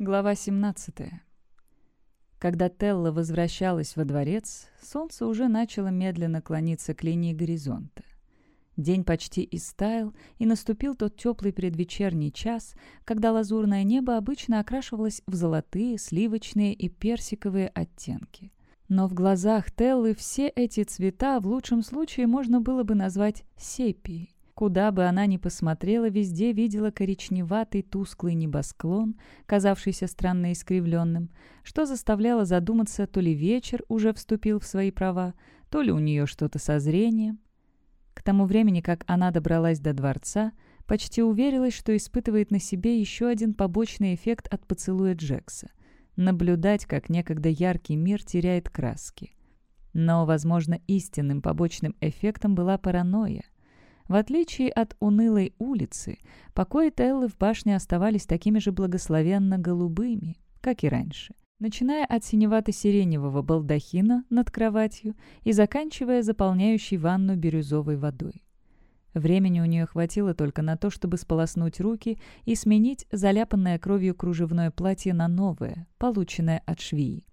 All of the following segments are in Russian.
Глава 17. Когда Телла возвращалась во дворец, солнце уже начало медленно клониться к линии горизонта. День почти истаял, и наступил тот теплый предвечерний час, когда лазурное небо обычно окрашивалось в золотые, сливочные и персиковые оттенки. Но в глазах Теллы все эти цвета в лучшем случае можно было бы назвать сепией. Куда бы она ни посмотрела, везде видела коричневатый тусклый небосклон, казавшийся странно искривленным, что заставляло задуматься, то ли вечер уже вступил в свои права, то ли у нее что-то со зрением. К тому времени, как она добралась до дворца, почти уверилась, что испытывает на себе еще один побочный эффект от поцелуя Джекса — наблюдать, как некогда яркий мир теряет краски. Но, возможно, истинным побочным эффектом была паранойя — в отличие от унылой улицы, покои Теллы в башне оставались такими же благословенно-голубыми, как и раньше начиная от синевато-сиреневого балдахина над кроватью и заканчивая заполняющей ванну бирюзовой водой. Времени у нее хватило только на то, чтобы сполоснуть руки и сменить заляпанное кровью кружевное платье на новое, полученное от швеи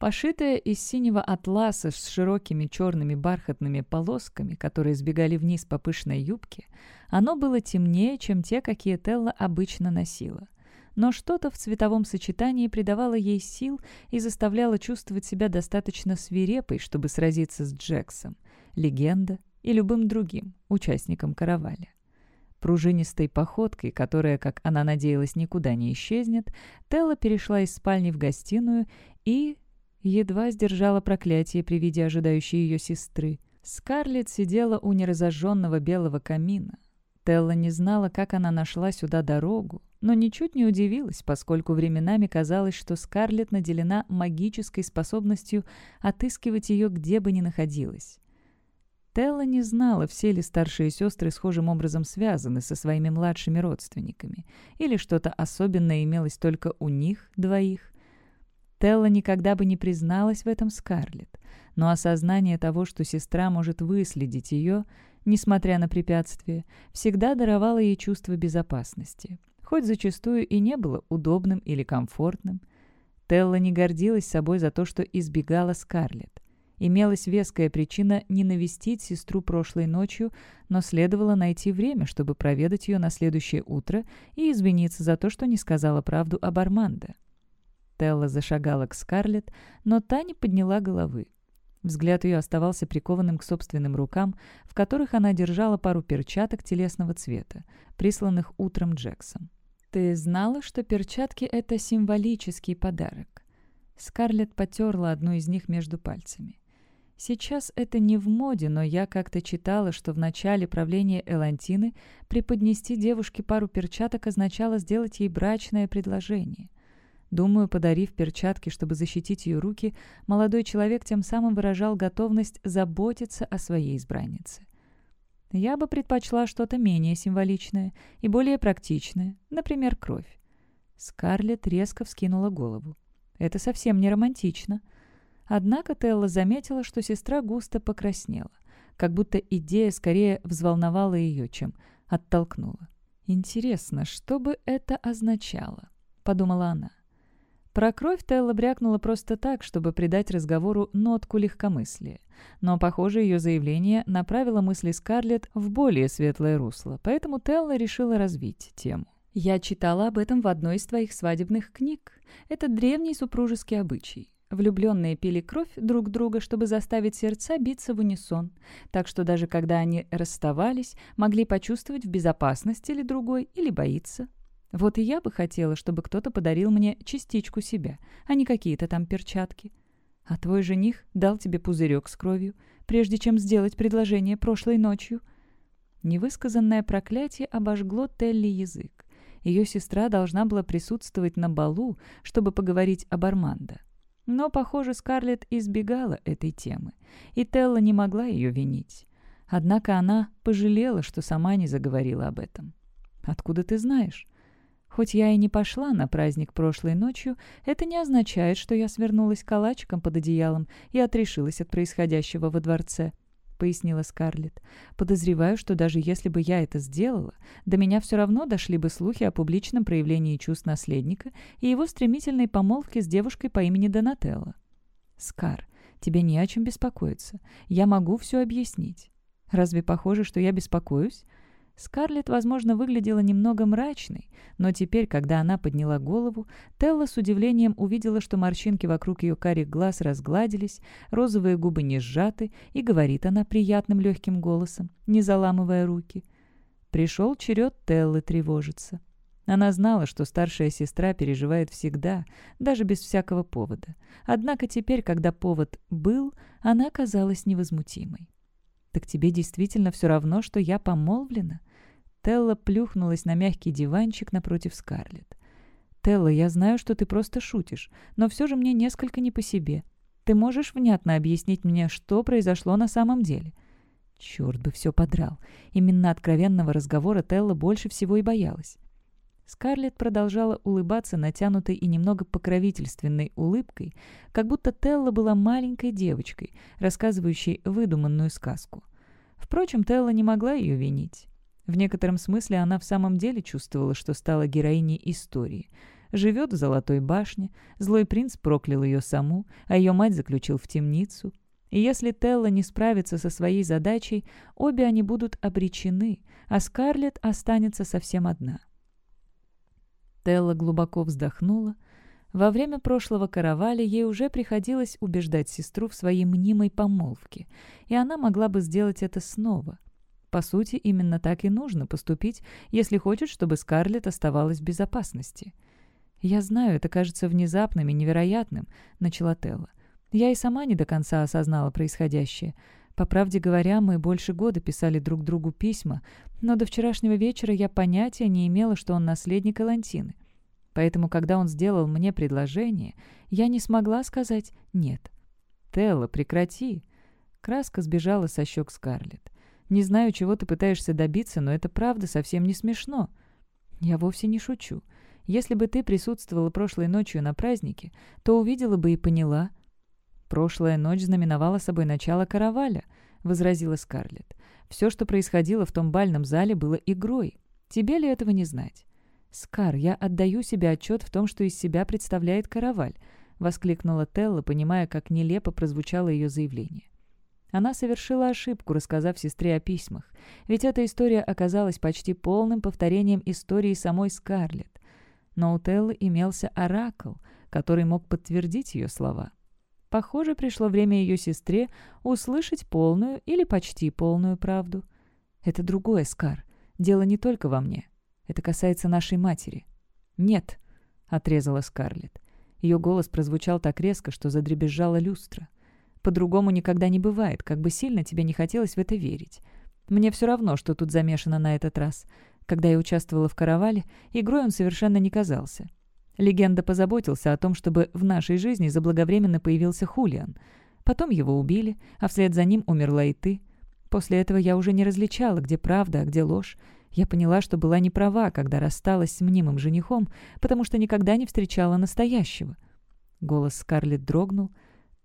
пошитая из синего атласа с широкими черными бархатными полосками, которые сбегали вниз по пышной юбке, оно было темнее, чем те, какие Телла обычно носила. Но что-то в цветовом сочетании придавало ей сил и заставляло чувствовать себя достаточно свирепой, чтобы сразиться с Джексом, легенда и любым другим участником караваля. Пружинистой походкой, которая, как она надеялась, никуда не исчезнет, Телла перешла из спальни в гостиную и, едва сдержала проклятие при виде ожидающей ее сестры. Скарлетт сидела у неразожженного белого камина. Телла не знала, как она нашла сюда дорогу, но ничуть не удивилась, поскольку временами казалось, что Скарлетт наделена магической способностью отыскивать ее где бы ни находилась. Телла не знала, все ли старшие сестры схожим образом связаны со своими младшими родственниками, или что-то особенное имелось только у них двоих. Телла никогда бы не призналась в этом Скарлетт, но осознание того, что сестра может выследить ее, несмотря на препятствия, всегда даровало ей чувство безопасности, хоть зачастую и не было удобным или комфортным. Телла не гордилась собой за то, что избегала Скарлетт. Имелась веская причина не навестить сестру прошлой ночью, но следовало найти время, чтобы проведать ее на следующее утро и извиниться за то, что не сказала правду об Армандо. Стелла зашагала к Скарлетт, но та не подняла головы. Взгляд ее оставался прикованным к собственным рукам, в которых она держала пару перчаток телесного цвета, присланных утром Джексом. «Ты знала, что перчатки — это символический подарок?» Скарлетт потерла одну из них между пальцами. Сейчас это не в моде, но я как-то читала, что в начале правления Элантины преподнести девушке пару перчаток означало сделать ей брачное предложение. Думаю, подарив перчатки, чтобы защитить ее руки, молодой человек тем самым выражал готовность заботиться о своей избраннице. Я бы предпочла что-то менее символичное и более практичное, например, кровь. Скарлетт резко вскинула голову. Это совсем не романтично. Однако Телла заметила, что сестра густо покраснела, как будто идея скорее взволновала ее, чем оттолкнула. «Интересно, что бы это означало?» — подумала она. Про кровь-то брякнула просто так, чтобы придать разговору нотку легкомыслия. Но, похоже, ее заявление направило мысли Скарлетт в более светлое русло, поэтому Телла решила развить тему. «Я читала об этом в одной из твоих свадебных книг. Это древний супружеский обычай. Влюбленные пили кровь друг друга, чтобы заставить сердца биться в унисон, так что даже когда они расставались, могли почувствовать в безопасности ли другой или боиться. Вот и я бы хотела, чтобы кто-то подарил мне частичку себя, а не какие-то там перчатки. А твой жених дал тебе пузырек с кровью, прежде чем сделать предложение прошлой ночью. Невысказанное проклятие обожгло Телли язык. Ее сестра должна была присутствовать на балу, чтобы поговорить об Армандо. Но, похоже, Скарлетт избегала этой темы, и Телла не могла ее винить. Однако она пожалела, что сама не заговорила об этом. «Откуда ты знаешь?» Хоть я и не пошла на праздник прошлой ночью, это не означает, что я свернулась калачиком под одеялом и отрешилась от происходящего во дворце», — пояснила Скарлетт. «Подозреваю, что даже если бы я это сделала, до меня все равно дошли бы слухи о публичном проявлении чувств наследника и его стремительной помолвке с девушкой по имени Донателло». «Скар, тебе не о чем беспокоиться. Я могу все объяснить». «Разве похоже, что я беспокоюсь?» Скарлетт, возможно, выглядела немного мрачной, но теперь, когда она подняла голову, Телла с удивлением увидела, что морщинки вокруг ее карих глаз разгладились, розовые губы не сжаты, и говорит она приятным легким голосом, не заламывая руки. Пришел черед Теллы тревожиться. Она знала, что старшая сестра переживает всегда, даже без всякого повода. Однако теперь, когда повод был, она казалась невозмутимой. «Так тебе действительно все равно, что я помолвлена?» Телла плюхнулась на мягкий диванчик напротив Скарлетт. «Телла, я знаю, что ты просто шутишь, но все же мне несколько не по себе. Ты можешь внятно объяснить мне, что произошло на самом деле?» Черт бы все подрал. Именно откровенного разговора Телла больше всего и боялась. Скарлетт продолжала улыбаться натянутой и немного покровительственной улыбкой, как будто Телла была маленькой девочкой, рассказывающей выдуманную сказку. Впрочем, Телла не могла ее винить. В некотором смысле она в самом деле чувствовала, что стала героиней истории. Живет в Золотой башне, злой принц проклял ее саму, а ее мать заключил в темницу. И если Телла не справится со своей задачей, обе они будут обречены, а Скарлетт останется совсем одна. Телла глубоко вздохнула. Во время прошлого караваля ей уже приходилось убеждать сестру в своей мнимой помолвке, и она могла бы сделать это снова — по сути, именно так и нужно поступить, если хочешь, чтобы Скарлетт оставалась в безопасности. «Я знаю, это кажется внезапным и невероятным», — начала Телла. «Я и сама не до конца осознала происходящее. По правде говоря, мы больше года писали друг другу письма, но до вчерашнего вечера я понятия не имела, что он наследник Элантины. Поэтому, когда он сделал мне предложение, я не смогла сказать «нет». «Телла, прекрати!» Краска сбежала со щек Скарлетт. Не знаю, чего ты пытаешься добиться, но это правда совсем не смешно. Я вовсе не шучу. Если бы ты присутствовала прошлой ночью на празднике, то увидела бы и поняла. Прошлая ночь знаменовала собой начало караваля, возразила Скарлетт. Все, что происходило в том бальном зале, было игрой. Тебе ли этого не знать? «Скар, я отдаю себе отчет в том, что из себя представляет караваль», — воскликнула Телла, понимая, как нелепо прозвучало ее заявление. Она совершила ошибку, рассказав сестре о письмах, ведь эта история оказалась почти полным повторением истории самой Скарлетт. Но у Теллы имелся оракл, который мог подтвердить ее слова. Похоже, пришло время ее сестре услышать полную или почти полную правду. «Это другое, Скар. Дело не только во мне. Это касается нашей матери». «Нет», — отрезала Скарлетт. Ее голос прозвучал так резко, что задребезжала люстра. — по-другому никогда не бывает, как бы сильно тебе не хотелось в это верить. Мне все равно, что тут замешано на этот раз. Когда я участвовала в каравале, игрой он совершенно не казался. Легенда позаботился о том, чтобы в нашей жизни заблаговременно появился Хулиан. Потом его убили, а вслед за ним умерла и ты. После этого я уже не различала, где правда, а где ложь. Я поняла, что была не права, когда рассталась с мнимым женихом, потому что никогда не встречала настоящего. Голос Скарлетт дрогнул —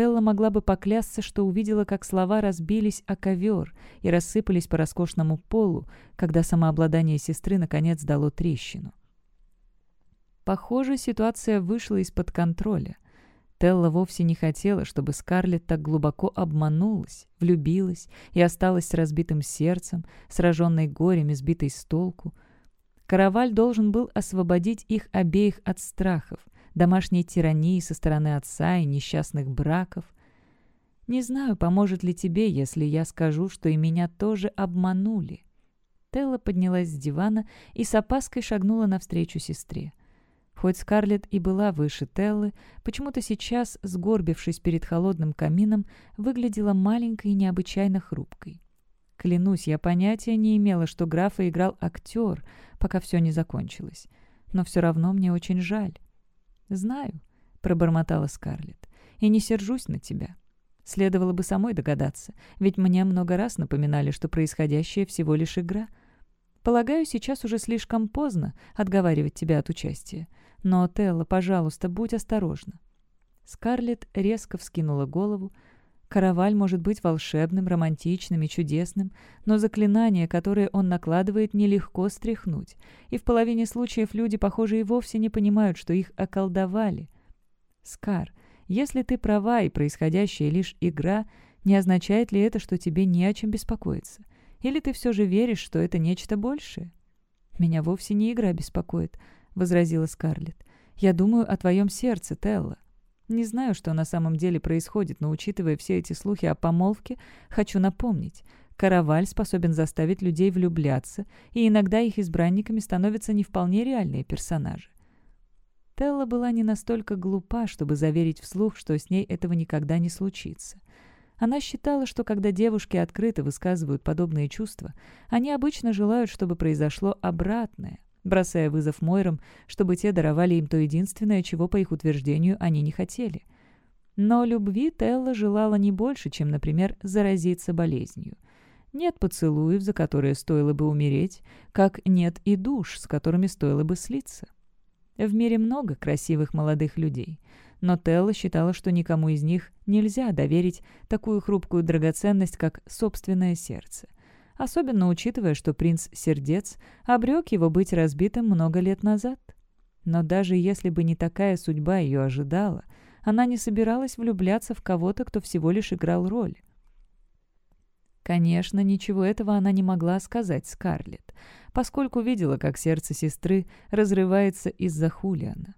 Стелла могла бы поклясться, что увидела, как слова разбились о ковер и рассыпались по роскошному полу, когда самообладание сестры наконец дало трещину. Похоже, ситуация вышла из-под контроля. Телла вовсе не хотела, чтобы Скарлетт так глубоко обманулась, влюбилась и осталась с разбитым сердцем, сраженной горем и сбитой с толку. Караваль должен был освободить их обеих от страхов, домашней тирании со стороны отца и несчастных браков. Не знаю, поможет ли тебе, если я скажу, что и меня тоже обманули». Телла поднялась с дивана и с опаской шагнула навстречу сестре. Хоть Скарлетт и была выше Теллы, почему-то сейчас, сгорбившись перед холодным камином, выглядела маленькой и необычайно хрупкой. Клянусь, я понятия не имела, что графа играл актер, пока все не закончилось. Но все равно мне очень жаль. «Знаю», — пробормотала Скарлетт. «И не сержусь на тебя. Следовало бы самой догадаться, ведь мне много раз напоминали, что происходящее всего лишь игра. Полагаю, сейчас уже слишком поздно отговаривать тебя от участия. Но, Телла, пожалуйста, будь осторожна». Скарлетт резко вскинула голову, — Караваль может быть волшебным, романтичным и чудесным, но заклинание, которое он накладывает, нелегко стряхнуть, и в половине случаев люди, похоже, и вовсе не понимают, что их околдовали. Скар, если ты права и происходящая лишь игра, не означает ли это, что тебе не о чем беспокоиться? Или ты все же веришь, что это нечто большее? «Меня вовсе не игра беспокоит», — возразила Скарлетт. «Я думаю о твоем сердце, Телла». Не знаю, что на самом деле происходит, но учитывая все эти слухи о помолвке, хочу напомнить. Караваль способен заставить людей влюбляться, и иногда их избранниками становятся не вполне реальные персонажи. Телла была не настолько глупа, чтобы заверить вслух, что с ней этого никогда не случится. Она считала, что когда девушки открыто высказывают подобные чувства, они обычно желают, чтобы произошло обратное — бросая вызов Мойрам, чтобы те даровали им то единственное, чего, по их утверждению, они не хотели. Но любви Телла желала не больше, чем, например, заразиться болезнью. Нет поцелуев, за которые стоило бы умереть, как нет и душ, с которыми стоило бы слиться. В мире много красивых молодых людей, но Телла считала, что никому из них нельзя доверить такую хрупкую драгоценность, как собственное сердце – особенно учитывая, что принц Сердец а обрек его быть разбитым много лет назад. Но даже если бы не такая судьба ее ожидала, она не собиралась влюбляться в кого-то, кто всего лишь играл роль. Конечно, ничего этого она не могла сказать Скарлетт, поскольку видела, как сердце сестры разрывается из-за Хулиана.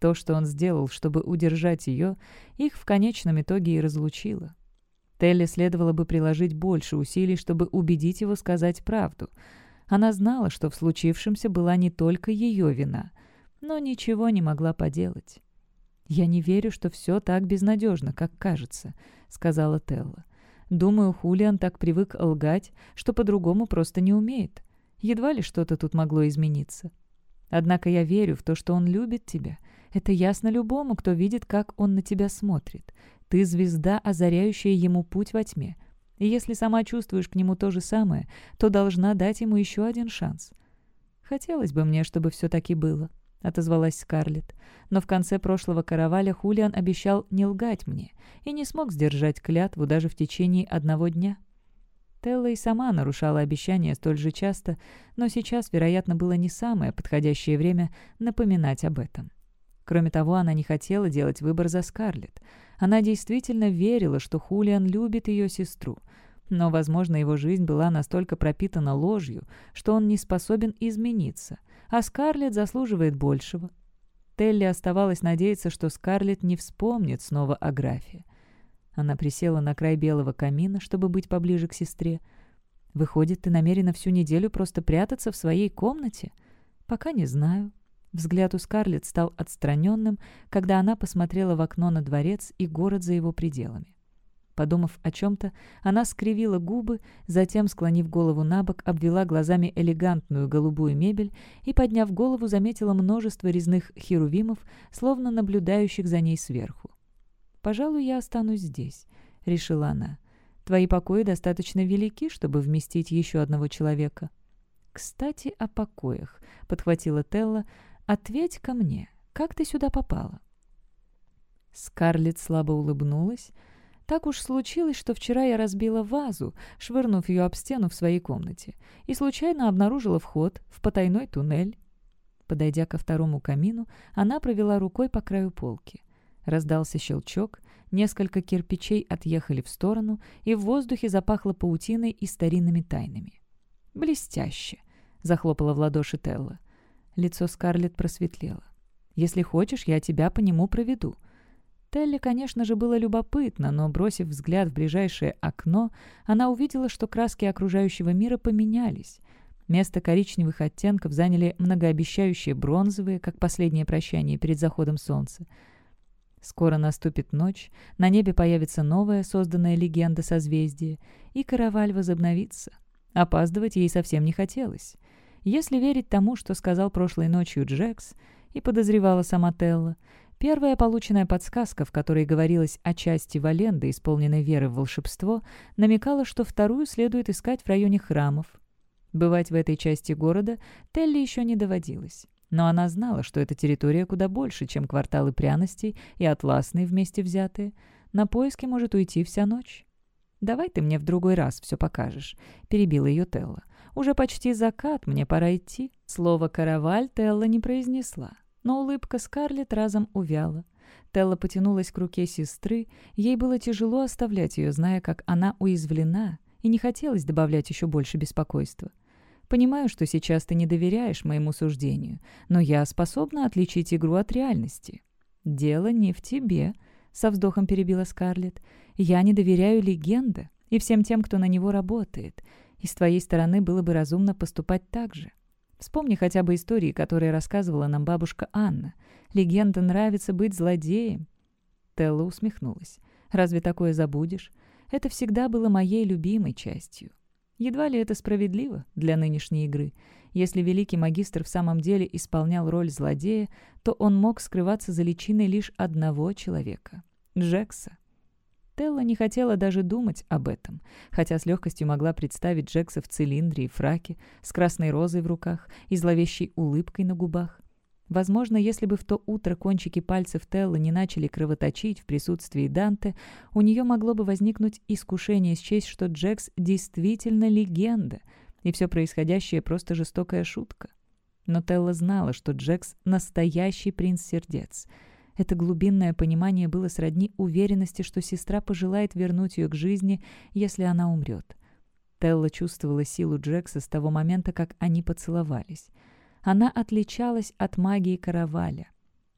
То, что он сделал, чтобы удержать ее, их в конечном итоге и разлучило. Телли следовало бы приложить больше усилий, чтобы убедить его сказать правду. Она знала, что в случившемся была не только ее вина, но ничего не могла поделать. «Я не верю, что все так безнадежно, как кажется», — сказала Телла. «Думаю, Хулиан так привык лгать, что по-другому просто не умеет. Едва ли что-то тут могло измениться. Однако я верю в то, что он любит тебя, это ясно любому, кто видит, как он на тебя смотрит. Ты звезда, озаряющая ему путь во тьме. И если сама чувствуешь к нему то же самое, то должна дать ему еще один шанс. «Хотелось бы мне, чтобы все таки было», — отозвалась Скарлетт. «Но в конце прошлого караваля Хулиан обещал не лгать мне и не смог сдержать клятву даже в течение одного дня». Телла и сама нарушала обещания столь же часто, но сейчас, вероятно, было не самое подходящее время напоминать об этом. Кроме того, она не хотела делать выбор за Скарлетт. Она действительно верила, что Хулиан любит ее сестру. Но, возможно, его жизнь была настолько пропитана ложью, что он не способен измениться, а Скарлетт заслуживает большего. Телли оставалось надеяться, что Скарлетт не вспомнит снова о графе. Она присела на край белого камина, чтобы быть поближе к сестре. «Выходит, ты намерена всю неделю просто прятаться в своей комнате?» «Пока не знаю», Взгляд у Скарлетт стал отстраненным, когда она посмотрела в окно на дворец и город за его пределами. Подумав о чем-то, она скривила губы, затем, склонив голову на бок, обвела глазами элегантную голубую мебель и, подняв голову, заметила множество резных херувимов, словно наблюдающих за ней сверху. «Пожалуй, я останусь здесь», — решила она. «Твои покои достаточно велики, чтобы вместить еще одного человека». «Кстати, о покоях», — подхватила Телла, Ответь ко мне, как ты сюда попала?» Скарлет слабо улыбнулась. «Так уж случилось, что вчера я разбила вазу, швырнув ее об стену в своей комнате, и случайно обнаружила вход в потайной туннель». Подойдя ко второму камину, она провела рукой по краю полки. Раздался щелчок, несколько кирпичей отъехали в сторону, и в воздухе запахло паутиной и старинными тайнами. «Блестяще!» — захлопала в ладоши Телла. Лицо Скарлетт просветлело. «Если хочешь, я тебя по нему проведу». Телли, конечно же, было любопытно, но, бросив взгляд в ближайшее окно, она увидела, что краски окружающего мира поменялись. Место коричневых оттенков заняли многообещающие бронзовые, как последнее прощание перед заходом солнца. Скоро наступит ночь, на небе появится новая, созданная легенда созвездия, и караваль возобновится. Опаздывать ей совсем не хотелось. Если верить тому, что сказал прошлой ночью Джекс и подозревала сама Телла, первая полученная подсказка, в которой говорилось о части Валенды, исполненной веры в волшебство, намекала, что вторую следует искать в районе храмов. Бывать в этой части города Телли еще не доводилось. Но она знала, что эта территория куда больше, чем кварталы пряностей и атласные вместе взятые. На поиски может уйти вся ночь. «Давай ты мне в другой раз все покажешь», — перебила ее Телла. Уже почти закат, мне пора идти». Слово «караваль» Телла не произнесла, но улыбка Скарлетт разом увяла. Телла потянулась к руке сестры, ей было тяжело оставлять ее, зная, как она уязвлена, и не хотелось добавлять еще больше беспокойства. «Понимаю, что сейчас ты не доверяешь моему суждению, но я способна отличить игру от реальности». «Дело не в тебе», — со вздохом перебила Скарлетт. «Я не доверяю легенде и всем тем, кто на него работает и с твоей стороны было бы разумно поступать так же. Вспомни хотя бы истории, которые рассказывала нам бабушка Анна. Легенда нравится быть злодеем. Телла усмехнулась. Разве такое забудешь? Это всегда было моей любимой частью. Едва ли это справедливо для нынешней игры. Если великий магистр в самом деле исполнял роль злодея, то он мог скрываться за личиной лишь одного человека — Джекса. Телла не хотела даже думать об этом, хотя с легкостью могла представить Джекса в цилиндре и фраке, с красной розой в руках и зловещей улыбкой на губах. Возможно, если бы в то утро кончики пальцев Теллы не начали кровоточить в присутствии Данте, у нее могло бы возникнуть искушение счесть, что Джекс действительно легенда, и все происходящее просто жестокая шутка. Но Телла знала, что Джекс — настоящий принц-сердец — это глубинное понимание было сродни уверенности, что сестра пожелает вернуть ее к жизни, если она умрет. Телла чувствовала силу Джекса с того момента, как они поцеловались. Она отличалась от магии Караваля.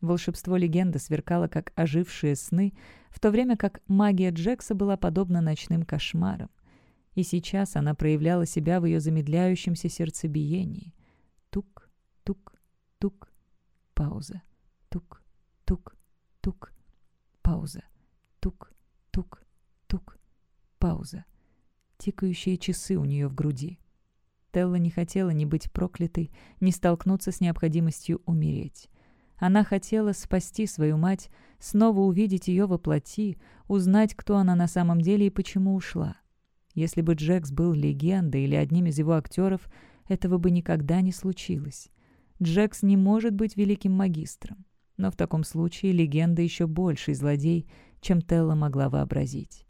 Волшебство легенды сверкало, как ожившие сны, в то время как магия Джекса была подобна ночным кошмарам. И сейчас она проявляла себя в ее замедляющемся сердцебиении. Тук, тук, тук. Пауза. توک توک پاوزە тук тук тук пауза тикающие часы у нее в груди Телла не хотела ни быть проклятой, ни столкнуться с необходимостью умереть. Она хотела спасти свою мать, снова увидеть ее во плоти, узнать, кто она на самом деле и почему ушла. Если бы Джекс был легендой или одним из его актеров, этого бы никогда не случилось. Джекс не может быть великим магистром но в таком случае легенда еще больше злодей, чем Телла могла вообразить.